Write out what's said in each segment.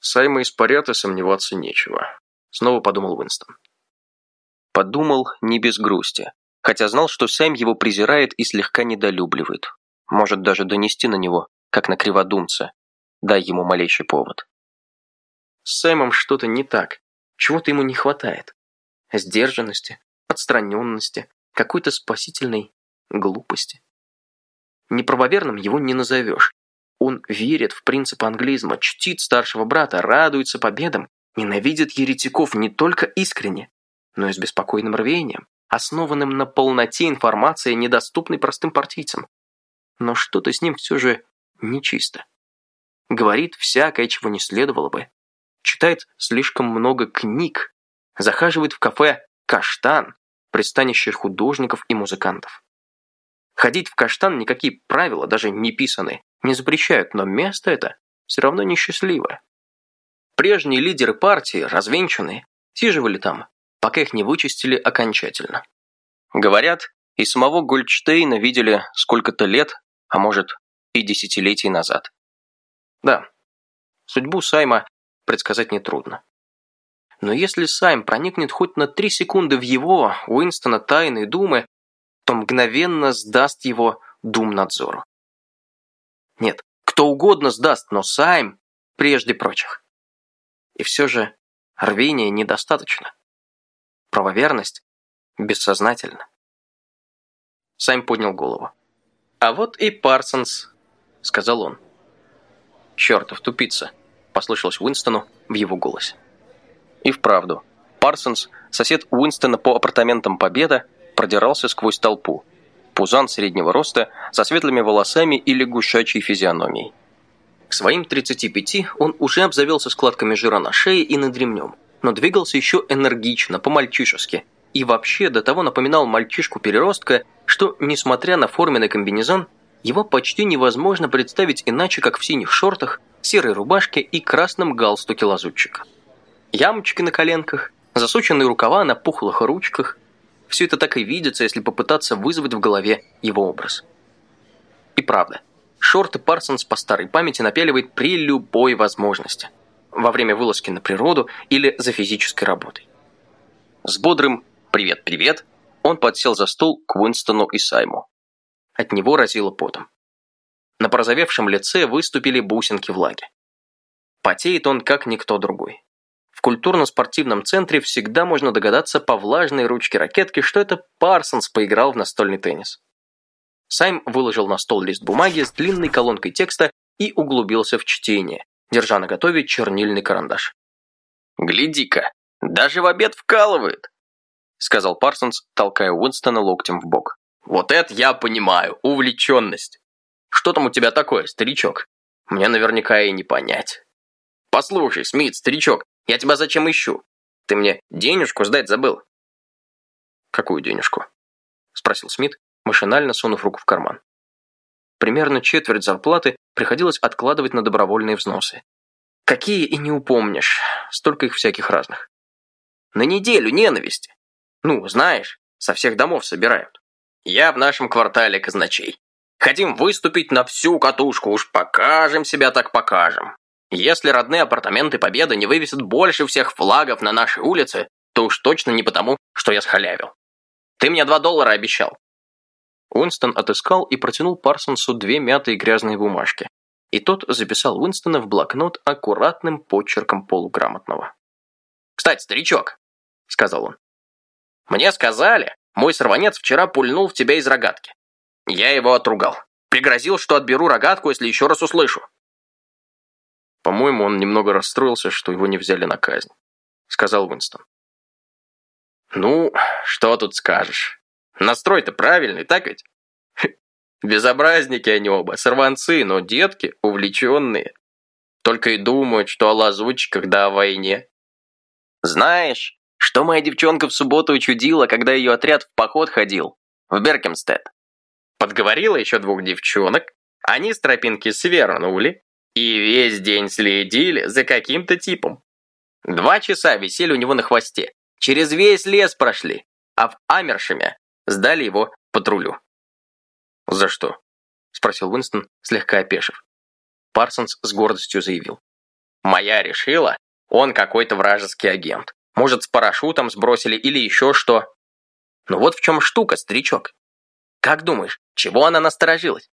Сайма испарят и сомневаться нечего. Снова подумал Уинстон. Подумал не без грусти, хотя знал, что Сайм его презирает и слегка недолюбливает. Может даже донести на него, как на криводумца. Дай ему малейший повод. С Саймом что-то не так. Чего-то ему не хватает. Сдержанности, отстраненности, какой-то спасительной глупости. Неправоверным его не назовешь. Он верит в принцип англизма, чтит старшего брата, радуется победам, ненавидит еретиков не только искренне, но и с беспокойным рвением, основанным на полноте информации, недоступной простым партийцам. Но что-то с ним все же нечисто. Говорит всякое, чего не следовало бы. Читает слишком много книг. Захаживает в кафе «Каштан», пристанище художников и музыкантов. Ходить в каштан никакие правила, даже не писаны, не запрещают, но место это все равно несчастливое. Прежние лидеры партии, развенчанные, сиживали там, пока их не вычистили окончательно. Говорят, и самого Гольдштейна видели сколько-то лет, а может и десятилетий назад. Да, судьбу Сайма предсказать нетрудно. Но если Сайм проникнет хоть на три секунды в его, Уинстона, тайные думы, то мгновенно сдаст его Думнадзору. Нет, кто угодно сдаст, но Сайм прежде прочих. И все же рвения недостаточно. Правоверность бессознательна. Сайм поднял голову. «А вот и Парсонс», — сказал он. «Чертов тупица», — послышалось Уинстону в его голосе. И вправду, Парсонс, сосед Уинстона по апартаментам Победа, продирался сквозь толпу. Пузан среднего роста, со светлыми волосами и лягушачьей физиономией. К своим 35 он уже обзавелся складками жира на шее и над ремнем, но двигался еще энергично, по-мальчишески, и вообще до того напоминал мальчишку-переростка, что, несмотря на форменный комбинезон, его почти невозможно представить иначе, как в синих шортах, серой рубашке и красном галстуке лазутчика ямочки на коленках, засученные рукава на пухлых ручках. Все это так и видится, если попытаться вызвать в голове его образ. И правда, шорты Парсонс по старой памяти напяливает при любой возможности. Во время вылазки на природу или за физической работой. С бодрым «привет-привет» он подсел за стол к Уинстону и Сайму. От него разило потом. На порозовевшем лице выступили бусинки влаги. Потеет он, как никто другой. В культурно-спортивном центре всегда можно догадаться по влажной ручке ракетки, что это Парсонс поиграл в настольный теннис. Сайм выложил на стол лист бумаги с длинной колонкой текста и углубился в чтение, держа на готове чернильный карандаш. «Гляди-ка, даже в обед вкалывает!» сказал Парсонс, толкая Уинстона локтем в бок. «Вот это я понимаю, увлеченность! Что там у тебя такое, старичок? Мне наверняка и не понять. Послушай, Смит, старичок, я тебя зачем ищу? Ты мне денежку сдать забыл?» «Какую денежку?» – спросил Смит, машинально сунув руку в карман. Примерно четверть зарплаты приходилось откладывать на добровольные взносы. Какие и не упомнишь, столько их всяких разных. На неделю ненависти. Ну, знаешь, со всех домов собирают. Я в нашем квартале казначей. Хотим выступить на всю катушку, уж покажем себя так покажем. Если родные апартаменты Победы не вывесят больше всех флагов на нашей улице, то уж точно не потому, что я схалявил. Ты мне два доллара обещал». Уинстон отыскал и протянул Парсонсу две мятые грязные бумажки. И тот записал Уинстона в блокнот аккуратным почерком полуграмотного. «Кстати, старичок», — сказал он, — «мне сказали, мой сорванец вчера пульнул в тебя из рогатки. Я его отругал. Пригрозил, что отберу рогатку, если еще раз услышу. По-моему, он немного расстроился, что его не взяли на казнь», — сказал Уинстон. «Ну, что тут скажешь? Настрой-то правильный, так ведь? Безобразники они оба, сорванцы, но детки увлеченные. Только и думают, что о лазутчиках да о войне. Знаешь, что моя девчонка в субботу учудила, когда ее отряд в поход ходил? В Беркемстед. Подговорила еще двух девчонок, они с тропинки свернули, и весь день следили за каким-то типом. Два часа висели у него на хвосте. Через весь лес прошли. А в Амершеме сдали его патрулю. «За что?» – спросил Уинстон, слегка опешив. Парсонс с гордостью заявил. Моя решила, он какой-то вражеский агент. Может, с парашютом сбросили или еще что. Ну вот в чем штука, старичок. Как думаешь, чего она насторожилась?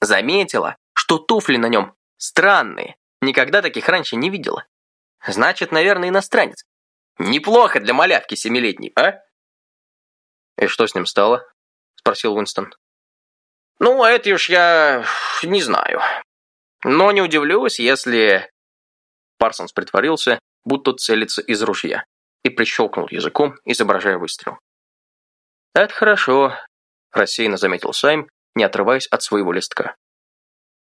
Заметила, что туфли на нем странные. Никогда таких раньше не видела. Значит, наверное, иностранец. Неплохо для малявки семилетней, а? И что с ним стало? Спросил Уинстон. Ну, это уж я не знаю. Но не удивлюсь, если... Парсонс притворился, будто целится из ружья, и прищелкнул языком, изображая выстрел. «Это хорошо», – рассеянно заметил Сайм, не отрываясь от своего листка.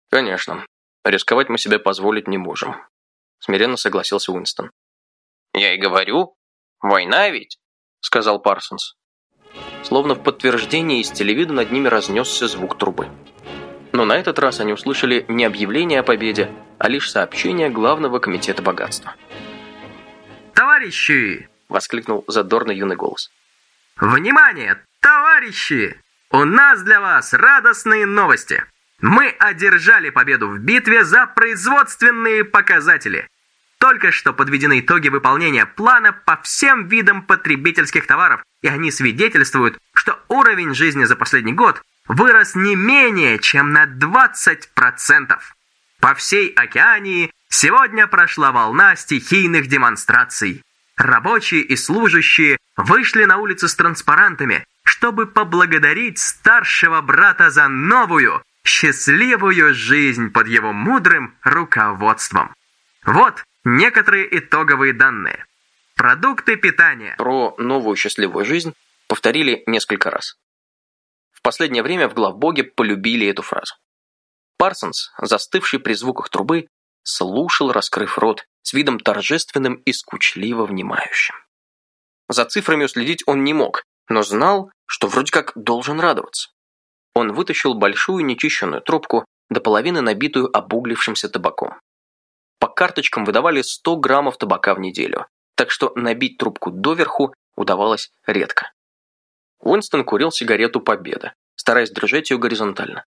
«Конечно. Рисковать мы себе позволить не можем», – смиренно согласился Уинстон. «Я и говорю. Война ведь», – сказал Парсонс. Словно в подтверждение из телевида над ними разнесся звук трубы. Но на этот раз они услышали не объявление о победе, а лишь сообщение главного комитета богатства. «Товарищи!» – воскликнул задорный юный голос. «Внимание, товарищи! У нас для вас радостные новости! Мы одержали победу в битве за производственные показатели. Только что подведены итоги выполнения плана по всем видам потребительских товаров, и они свидетельствуют, что уровень жизни за последний год вырос не менее чем на 20%. По всей Океании сегодня прошла волна стихийных демонстраций. Рабочие и служащие вышли на улицы с транспарантами, чтобы поблагодарить старшего брата за новую, счастливую жизнь под его мудрым руководством. Вот некоторые итоговые данные. Продукты питания. Про новую счастливую жизнь повторили несколько раз. В последнее время в главбоге полюбили эту фразу. Парсонс, застывший при звуках трубы, слушал, раскрыв рот, с видом торжественным и скучливо внимающим. За цифрами уследить он не мог, но знал, что вроде как должен радоваться. Он вытащил большую нечищенную трубку, до половины набитую обуглившимся табаком. По карточкам выдавали 100 граммов табака в неделю, так что набить трубку доверху удавалось редко. Уинстон курил сигарету «Победа», стараясь держать ее горизонтально.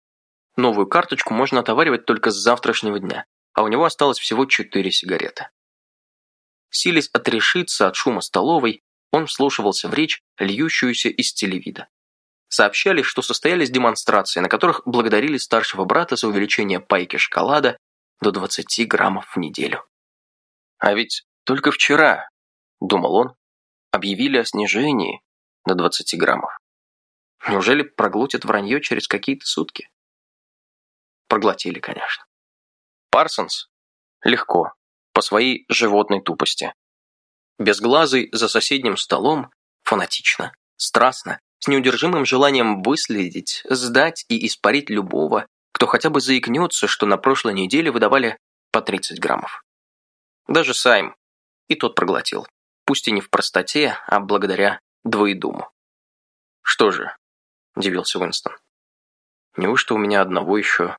Новую карточку можно отоваривать только с завтрашнего дня, а у него осталось всего четыре сигареты. Силясь отрешиться от шума столовой, он вслушивался в речь, льющуюся из телевида. Сообщали, что состоялись демонстрации, на которых благодарили старшего брата за увеличение пайки шоколада до 20 граммов в неделю. А ведь только вчера, думал он, объявили о снижении до 20 граммов. Неужели проглотят вранье через какие-то сутки? Проглотили, конечно. Парсонс? Легко, по своей животной тупости. Безглазый за соседним столом, фанатично, страстно, с неудержимым желанием выследить, сдать и испарить любого, кто хотя бы заикнется, что на прошлой неделе выдавали по 30 граммов. Даже Сайм. И тот проглотил. Пусть и не в простоте, а благодаря двоедуму. «Что же?» – удивился Уинстон. «Неужто у меня одного еще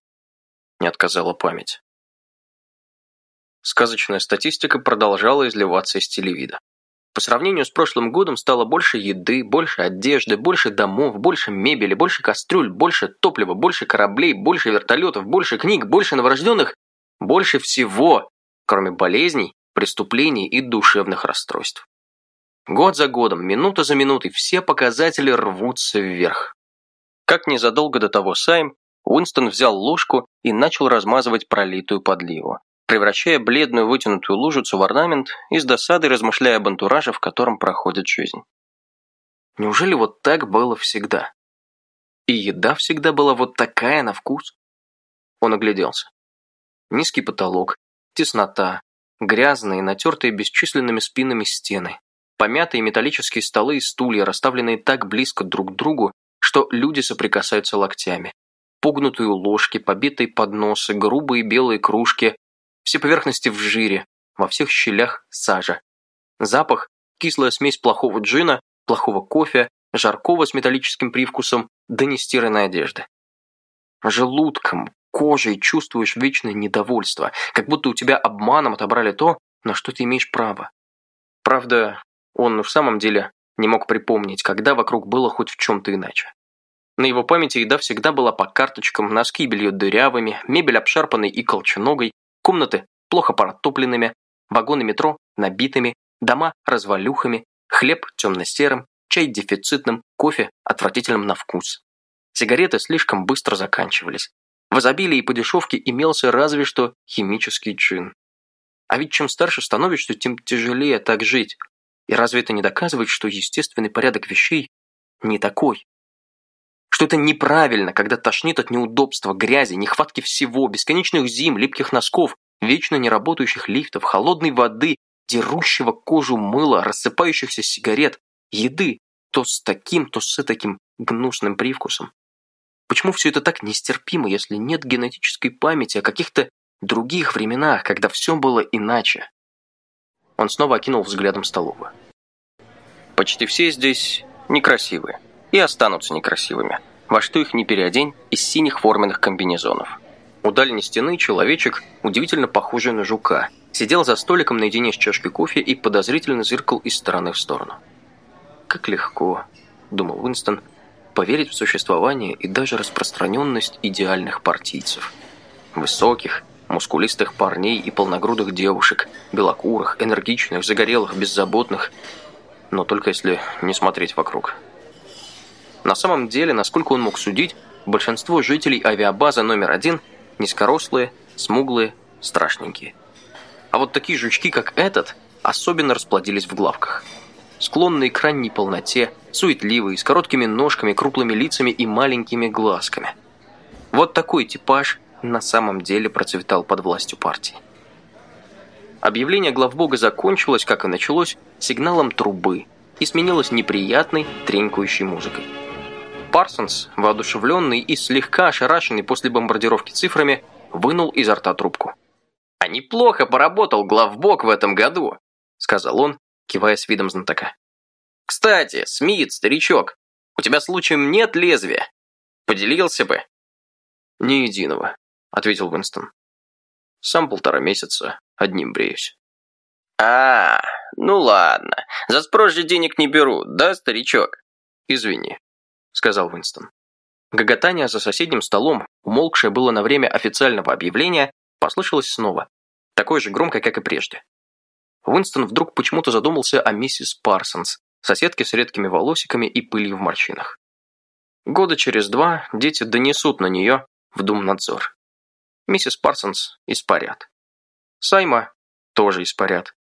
не отказала память?» Сказочная статистика продолжала изливаться из телевида. По сравнению с прошлым годом стало больше еды, больше одежды, больше домов, больше мебели, больше кастрюль, больше топлива, больше кораблей, больше вертолетов, больше книг, больше новорожденных, больше всего, кроме болезней, преступлений и душевных расстройств. Год за годом, минута за минутой, все показатели рвутся вверх. Как незадолго до того Сайм, Уинстон взял ложку и начал размазывать пролитую подливу превращая бледную вытянутую лужицу в орнамент и с досадой размышляя об антураже, в котором проходит жизнь. Неужели вот так было всегда? И еда всегда была вот такая на вкус? Он огляделся. Низкий потолок, теснота, грязные, натертые бесчисленными спинами стены, помятые металлические столы и стулья, расставленные так близко друг к другу, что люди соприкасаются локтями, погнутые ложки, побитые подносы, грубые белые кружки, все поверхности в жире, во всех щелях сажа. Запах – кислая смесь плохого джина, плохого кофе, жаркого с металлическим привкусом, да нестиранной одежды. Желудком, кожей чувствуешь вечное недовольство, как будто у тебя обманом отобрали то, на что ты имеешь право. Правда, он в самом деле не мог припомнить, когда вокруг было хоть в чем-то иначе. На его памяти еда всегда была по карточкам, носки белье дырявыми, мебель обшарпанной и колченогой, Комнаты плохо протопленными, вагоны метро набитыми, дома развалюхами, хлеб темно-серым, чай дефицитным, кофе отвратительным на вкус. Сигареты слишком быстро заканчивались. В изобилии и по дешевке имелся разве что химический чин. А ведь чем старше становишься, тем тяжелее так жить. И разве это не доказывает, что естественный порядок вещей не такой? Что это неправильно, когда тошнит от неудобства, грязи, нехватки всего, бесконечных зим, липких носков, вечно неработающих лифтов, холодной воды, дерущего кожу мыла, рассыпающихся сигарет, еды, то с таким, то с таким гнусным привкусом. Почему все это так нестерпимо, если нет генетической памяти о каких-то других временах, когда все было иначе? Он снова окинул взглядом столовую. Почти все здесь некрасивые и останутся некрасивыми, во что их не переодень из синих форменных комбинезонов. У дальней стены человечек, удивительно похожий на жука, сидел за столиком наедине с чашкой кофе и подозрительно зыркал из стороны в сторону. «Как легко», — думал Уинстон, — «поверить в существование и даже распространенность идеальных партийцев. Высоких, мускулистых парней и полногрудых девушек, белокурых, энергичных, загорелых, беззаботных, но только если не смотреть вокруг». На самом деле, насколько он мог судить, большинство жителей авиабазы номер один — Низкорослые, смуглые, страшненькие. А вот такие жучки, как этот, особенно расплодились в главках. Склонные к ранней полноте, суетливые, с короткими ножками, круглыми лицами и маленькими глазками. Вот такой типаж на самом деле процветал под властью партии. Объявление главбога закончилось, как и началось, сигналом трубы и сменилось неприятной, тренькающей музыкой. Парсонс, воодушевленный и слегка ошарашенный после бомбардировки цифрами, вынул изо рта трубку. «А неплохо поработал главбок в этом году», — сказал он, кивая с видом знатока. «Кстати, Смит, старичок, у тебя случаем нет лезвия? Поделился бы». «Ни единого», — ответил Уинстон. «Сам полтора месяца одним бреюсь». «А, ну ладно. За спрос денег не беру, да, старичок?» «Извини», сказал Уинстон. Гоготание за соседним столом, умолкшее было на время официального объявления, послышалось снова, такое же громко, как и прежде. Уинстон вдруг почему-то задумался о миссис Парсонс, соседке с редкими волосиками и пылью в морщинах. Года через два дети донесут на нее в Думнадзор. Миссис Парсонс испарят. Сайма тоже испарят.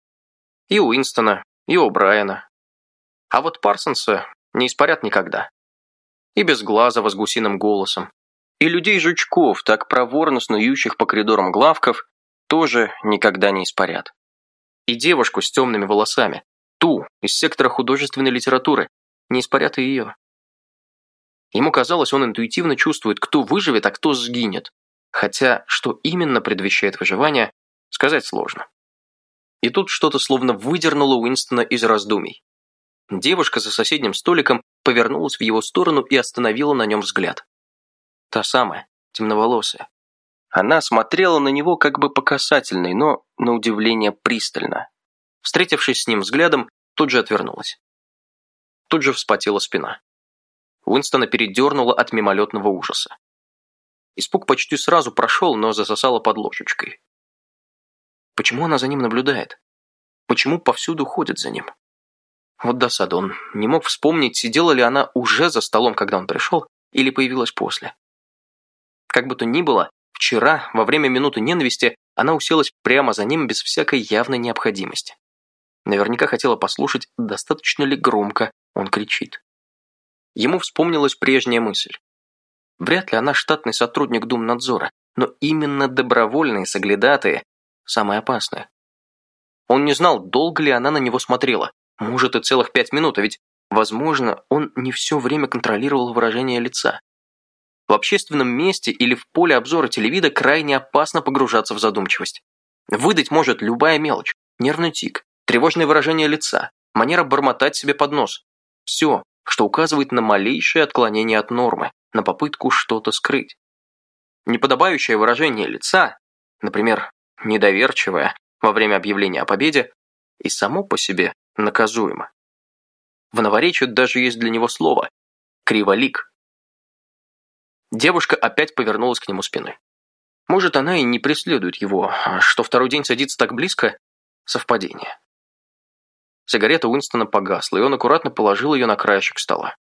И Уинстона, и О'Брайена. А вот Парсонса не испарят никогда и Безглазого с гусиным голосом, и людей-жучков, так проворно снующих по коридорам главков, тоже никогда не испарят. И девушку с темными волосами, ту, из сектора художественной литературы, не испарят и ее. Ему казалось, он интуитивно чувствует, кто выживет, а кто сгинет. Хотя, что именно предвещает выживание, сказать сложно. И тут что-то словно выдернуло Уинстона из раздумий. Девушка за соседним столиком повернулась в его сторону и остановила на нем взгляд. Та самая, темноволосая. Она смотрела на него как бы по касательной, но, на удивление, пристально. Встретившись с ним взглядом, тут же отвернулась. Тут же вспотела спина. Уинстона передернула от мимолетного ужаса. Испуг почти сразу прошел, но засосала под ложечкой. Почему она за ним наблюдает? Почему повсюду ходит за ним? Вот досада, он не мог вспомнить, сидела ли она уже за столом, когда он пришел, или появилась после. Как бы то ни было, вчера, во время минуты ненависти, она уселась прямо за ним без всякой явной необходимости. Наверняка хотела послушать, достаточно ли громко он кричит. Ему вспомнилась прежняя мысль. Вряд ли она штатный сотрудник Думнадзора, но именно добровольные соглядатые самые опасные. Он не знал, долго ли она на него смотрела, может, и целых пять минут, а ведь, возможно, он не все время контролировал выражение лица. В общественном месте или в поле обзора телевида крайне опасно погружаться в задумчивость. Выдать может любая мелочь, нервный тик, тревожное выражение лица, манера бормотать себе под нос. Все, что указывает на малейшее отклонение от нормы, на попытку что-то скрыть. Неподобающее выражение лица, например, недоверчивое во время объявления о победе, и само по себе наказуемо. В новоречии даже есть для него слово – криволик. Девушка опять повернулась к нему спиной. Может, она и не преследует его, а что второй день садится так близко – совпадение. Сигарета Уинстона погасла, и он аккуратно положил ее на краешек стола.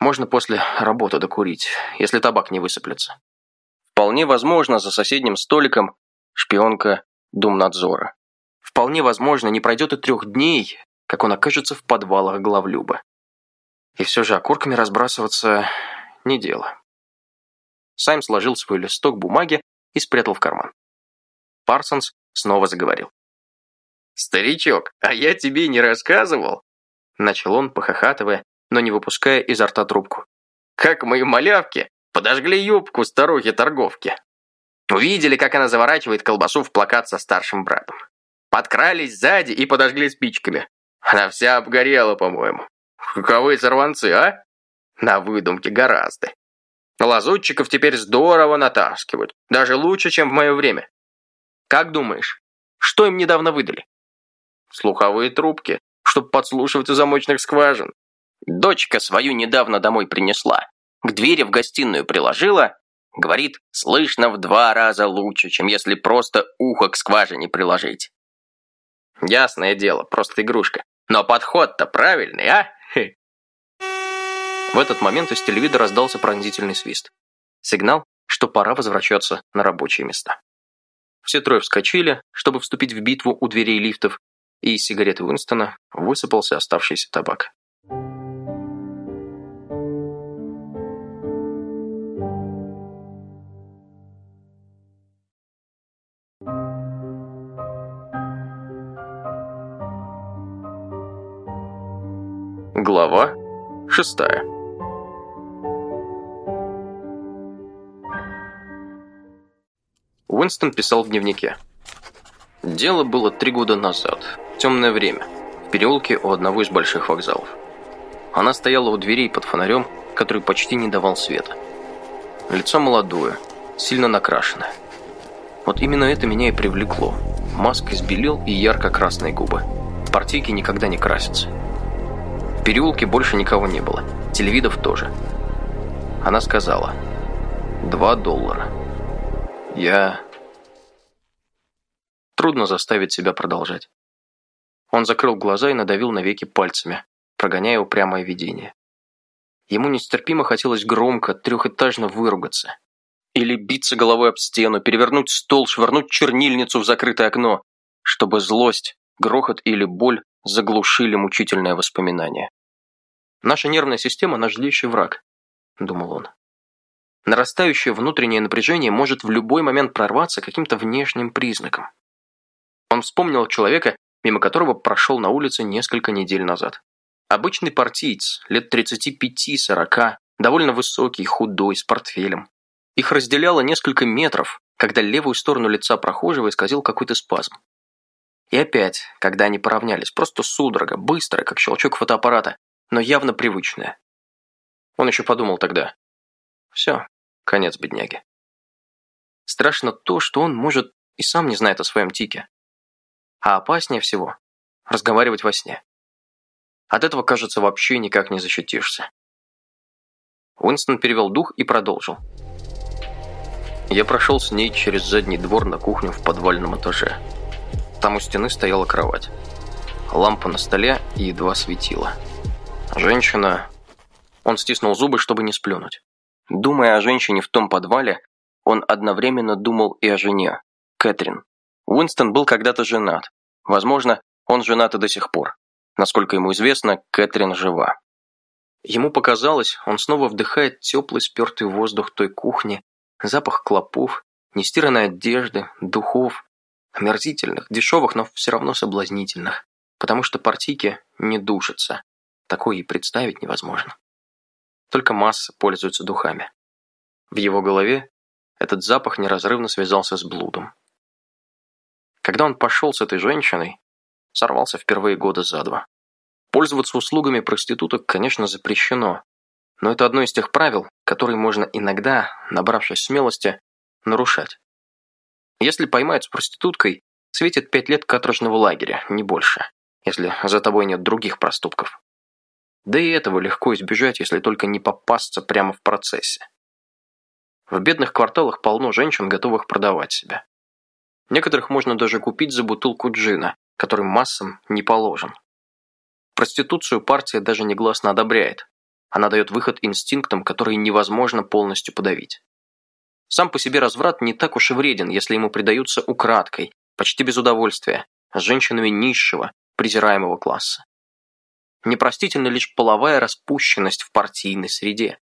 Можно после работы докурить, если табак не высыплется. Вполне возможно, за соседним столиком шпионка Думнадзора. Вполне возможно, не пройдет и трех дней, как он окажется в подвалах главлюба. И все же окурками разбрасываться не дело. Сайм сложил свой листок бумаги и спрятал в карман. Парсонс снова заговорил. «Старичок, а я тебе не рассказывал?» Начал он, похохатывая, но не выпуская изо рта трубку. «Как мои малявки подожгли юбку старухи-торговки. Увидели, как она заворачивает колбасу в плакат со старшим братом. Подкрались сзади и подожгли спичками. Она вся обгорела, по-моему. Каковы сорванцы, а? На выдумке гораздо. Лазутчиков теперь здорово натаскивают. Даже лучше, чем в мое время. Как думаешь, что им недавно выдали? Слуховые трубки, чтобы подслушивать у замочных скважин. Дочка свою недавно домой принесла. К двери в гостиную приложила. Говорит, слышно в два раза лучше, чем если просто ухо к скважине приложить. Ясное дело, просто игрушка. Но подход-то правильный, а? В этот момент из телевизора раздался пронзительный свист. Сигнал, что пора возвращаться на рабочие места. Все трое вскочили, чтобы вступить в битву у дверей лифтов, и из сигареты Уинстона высыпался оставшийся табак. Шестая Уинстон писал в дневнике. Дело было три года назад, темное время, в переулке у одного из больших вокзалов. Она стояла у дверей под фонарем, который почти не давал света. Лицо молодое, сильно накрашенное. Вот именно это меня и привлекло. Маска из белил и ярко-красные губы. Партийки никогда не красятся. В переулке больше никого не было. Телевидов тоже. Она сказала. «Два доллара». Я Трудно заставить себя продолжать. Он закрыл глаза и надавил на веки пальцами, прогоняя упрямое видение. Ему нестерпимо хотелось громко, трехэтажно выругаться. Или биться головой об стену, перевернуть стол, швырнуть чернильницу в закрытое окно, чтобы злость, грохот или боль заглушили мучительное воспоминание. «Наша нервная система – наш злейший враг», – думал он. Нарастающее внутреннее напряжение может в любой момент прорваться каким-то внешним признаком. Он вспомнил человека, мимо которого прошел на улице несколько недель назад. Обычный партиец, лет 35-40, довольно высокий, худой, с портфелем. Их разделяло несколько метров, когда левую сторону лица прохожего исказил какой-то спазм. И опять, когда они поравнялись, просто судорога, быстрая, как щелчок фотоаппарата, но явно привычная. Он еще подумал тогда. Все, конец бедняги. Страшно то, что он, может, и сам не знает о своем тике. А опаснее всего – разговаривать во сне. От этого, кажется, вообще никак не защитишься. Уинстон перевел дух и продолжил. Я прошел с ней через задний двор на кухню в подвальном этаже. Там у стены стояла кровать. Лампа на столе едва светила. Женщина... Он стиснул зубы, чтобы не сплюнуть. Думая о женщине в том подвале, он одновременно думал и о жене, Кэтрин. Уинстон был когда-то женат. Возможно, он женат и до сих пор. Насколько ему известно, Кэтрин жива. Ему показалось, он снова вдыхает теплый спертый воздух той кухни, запах клопов, нестиранной одежды, духов, омерзительных, дешевых, но все равно соблазнительных, потому что партийки не душатся. Такое и представить невозможно. Только масса пользуется духами. В его голове этот запах неразрывно связался с блудом. Когда он пошел с этой женщиной, сорвался впервые года за два. Пользоваться услугами проституток, конечно, запрещено, но это одно из тех правил, которые можно иногда, набравшись смелости, нарушать. Если поймают с проституткой, светит пять лет каторжного лагеря, не больше, если за тобой нет других проступков. Да и этого легко избежать, если только не попасться прямо в процессе. В бедных кварталах полно женщин, готовых продавать себя. Некоторых можно даже купить за бутылку джина, который массам не положен. Проституцию партия даже негласно одобряет. Она дает выход инстинктам, которые невозможно полностью подавить. Сам по себе разврат не так уж и вреден, если ему предаются украдкой, почти без удовольствия, с женщинами низшего, презираемого класса. Непростительна лишь половая распущенность в партийной среде.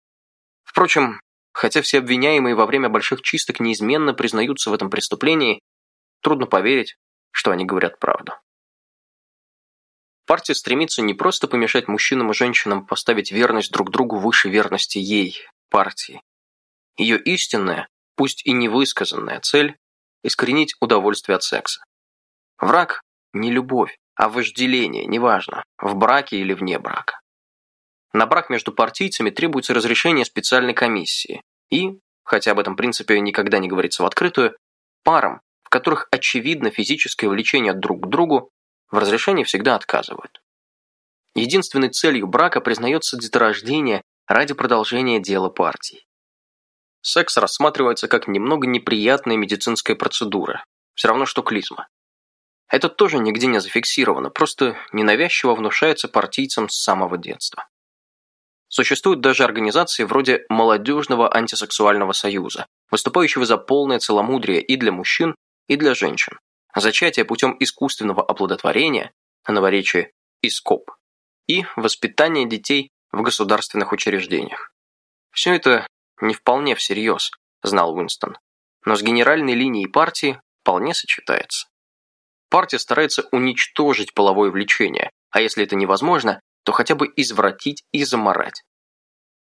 Впрочем, хотя все обвиняемые во время больших чисток неизменно признаются в этом преступлении, трудно поверить, что они говорят правду. Партия стремится не просто помешать мужчинам и женщинам поставить верность друг другу выше верности ей, партии. Ее истинная, пусть и невысказанная цель – искоренить удовольствие от секса. Враг – не любовь, а вожделение, неважно, в браке или вне брака. На брак между партийцами требуется разрешение специальной комиссии и, хотя об этом принципе никогда не говорится в открытую, парам, в которых очевидно физическое влечение друг к другу, в разрешении всегда отказывают. Единственной целью брака признается деторождение ради продолжения дела партии. Секс рассматривается как немного неприятная медицинская процедура, все равно что клизма. Это тоже нигде не зафиксировано, просто ненавязчиво внушается партийцам с самого детства. Существуют даже организации вроде Молодежного антисексуального союза, выступающего за полное целомудрие и для мужчин, и для женщин. Зачатие путем искусственного оплодотворения, на наречии ИСКОП, и воспитание детей в государственных учреждениях. Все это не вполне всерьез, знал Уинстон, но с генеральной линией партии вполне сочетается. Партия старается уничтожить половое влечение, а если это невозможно, то хотя бы извратить и заморать.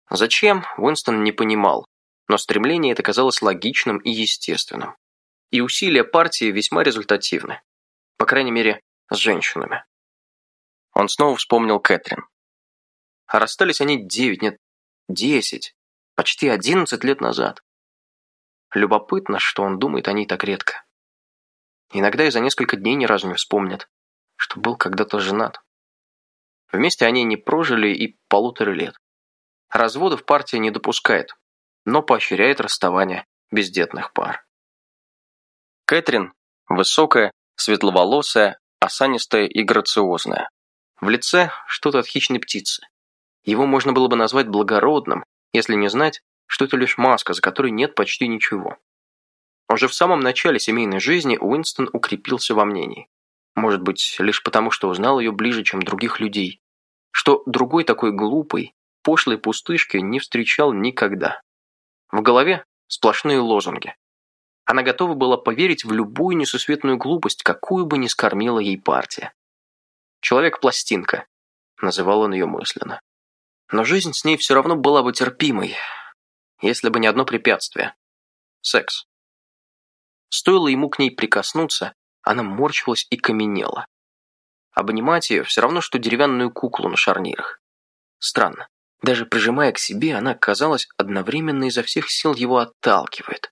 Зачем, Уинстон не понимал, но стремление это казалось логичным и естественным. И усилия партии весьма результативны. По крайней мере, с женщинами. Он снова вспомнил Кэтрин. А расстались они девять, нет, десять, почти одиннадцать лет назад. Любопытно, что он думает о ней так редко. Иногда и за несколько дней ни разу не вспомнят, что был когда-то женат. Вместе они не прожили и полутора лет. Разводов партия не допускает, но поощряет расставание бездетных пар. Кэтрин – высокая, светловолосая, осанистая и грациозная. В лице что-то от хищной птицы. Его можно было бы назвать благородным, если не знать, что это лишь маска, за которой нет почти ничего. Уже в самом начале семейной жизни Уинстон укрепился во мнении. Может быть, лишь потому, что узнал ее ближе, чем других людей. Что другой такой глупой, пошлой пустышки не встречал никогда. В голове сплошные лозунги. Она готова была поверить в любую несусветную глупость, какую бы ни скормила ей партия. «Человек-пластинка», — называл он ее мысленно. Но жизнь с ней все равно была бы терпимой, если бы не одно препятствие — секс. Стоило ему к ней прикоснуться, она морщилась и каменела. Обнимать ее все равно, что деревянную куклу на шарнирах. Странно. Даже прижимая к себе, она, казалось, одновременно изо всех сил его отталкивает.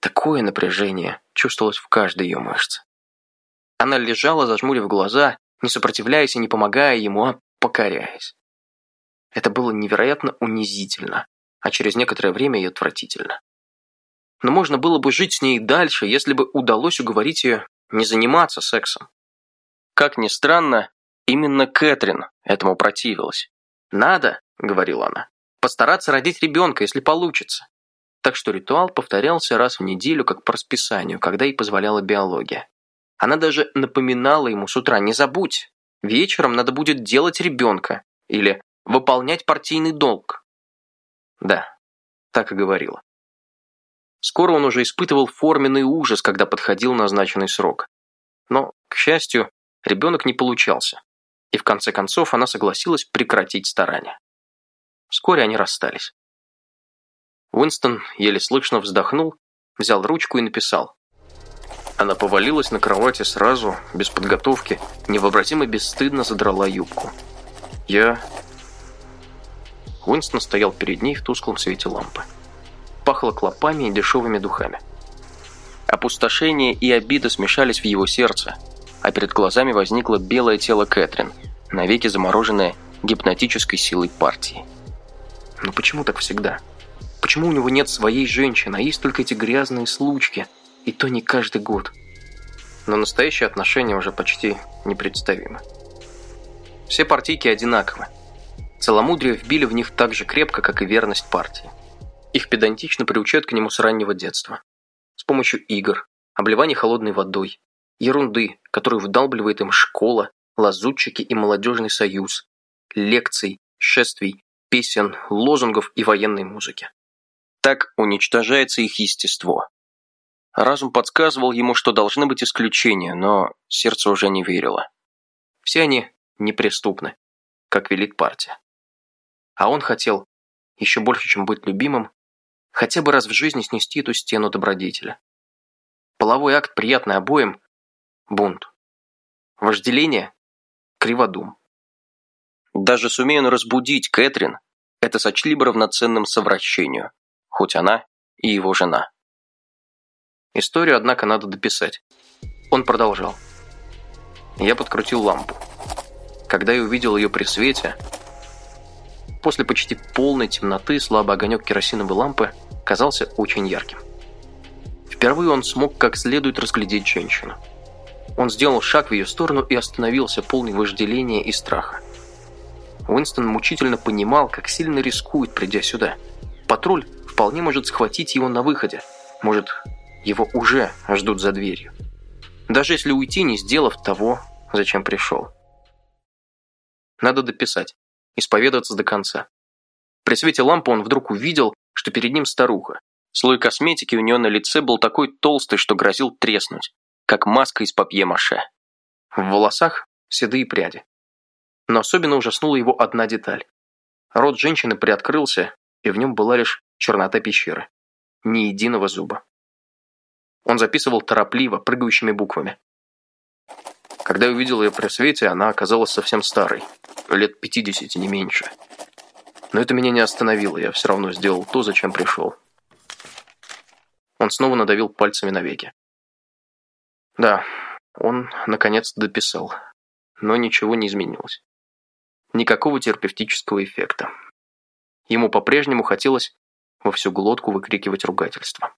Такое напряжение чувствовалось в каждой ее мышце. Она лежала, зажмурив глаза, не сопротивляясь и не помогая ему, а покоряясь. Это было невероятно унизительно, а через некоторое время и отвратительно но можно было бы жить с ней дальше, если бы удалось уговорить ее не заниматься сексом. Как ни странно, именно Кэтрин этому противилась. «Надо», — говорила она, — «постараться родить ребенка, если получится». Так что ритуал повторялся раз в неделю, как по расписанию, когда ей позволяла биология. Она даже напоминала ему с утра «Не забудь, вечером надо будет делать ребенка» или «выполнять партийный долг». Да, так и говорила. Скоро он уже испытывал форменный ужас, когда подходил назначенный срок. Но, к счастью, ребенок не получался. И в конце концов она согласилась прекратить старания. Вскоре они расстались. Уинстон еле слышно вздохнул, взял ручку и написал. Она повалилась на кровати сразу, без подготовки, невообразимо бесстыдно задрала юбку. Я... Уинстон стоял перед ней в тусклом свете лампы пахло клопами и дешевыми духами. Опустошение и обида смешались в его сердце, а перед глазами возникло белое тело Кэтрин, навеки замороженное гипнотической силой партии. Но почему так всегда? Почему у него нет своей женщины, а есть только эти грязные случки, и то не каждый год? Но настоящие отношения уже почти непредставимы. Все партийки одинаковы. Целомудрие вбили в них так же крепко, как и верность партии. Их педантично приучают к нему с раннего детства. С помощью игр, обливания холодной водой, ерунды, которую вдалбливает им школа, лазутчики и молодежный союз, лекций, шествий, песен, лозунгов и военной музыки. Так уничтожается их естество. Разум подсказывал ему, что должны быть исключения, но сердце уже не верило. Все они неприступны, как велит партия. А он хотел, еще больше, чем быть любимым, хотя бы раз в жизни снести эту стену добродетеля. Половой акт приятный обоим – бунт. Вожделение – криводум. Даже сумея он разбудить Кэтрин, это сочли бы равноценным совращению, хоть она и его жена. Историю, однако, надо дописать. Он продолжал. Я подкрутил лампу. Когда я увидел ее при свете, после почти полной темноты слабый огонек керосиновой лампы казался очень ярким. Впервые он смог как следует разглядеть женщину. Он сделал шаг в ее сторону и остановился, полный вожделения и страха. Уинстон мучительно понимал, как сильно рискует, придя сюда. Патруль вполне может схватить его на выходе. Может, его уже ждут за дверью. Даже если уйти, не сделав того, зачем пришел. Надо дописать, исповедоваться до конца. При свете лампы он вдруг увидел, что перед ним старуха. Слой косметики у нее на лице был такой толстый, что грозил треснуть, как маска из папье-маше. В волосах седые пряди. Но особенно ужаснула его одна деталь. Рот женщины приоткрылся, и в нем была лишь чернота пещеры. Ни единого зуба. Он записывал торопливо, прыгающими буквами. Когда я увидел ее при свете, она оказалась совсем старой. Лет 50, не меньше. Но это меня не остановило, я все равно сделал то, зачем пришел. Он снова надавил пальцами на веки. Да, он наконец дописал. Но ничего не изменилось. Никакого терапевтического эффекта. Ему по-прежнему хотелось во всю глотку выкрикивать ругательство.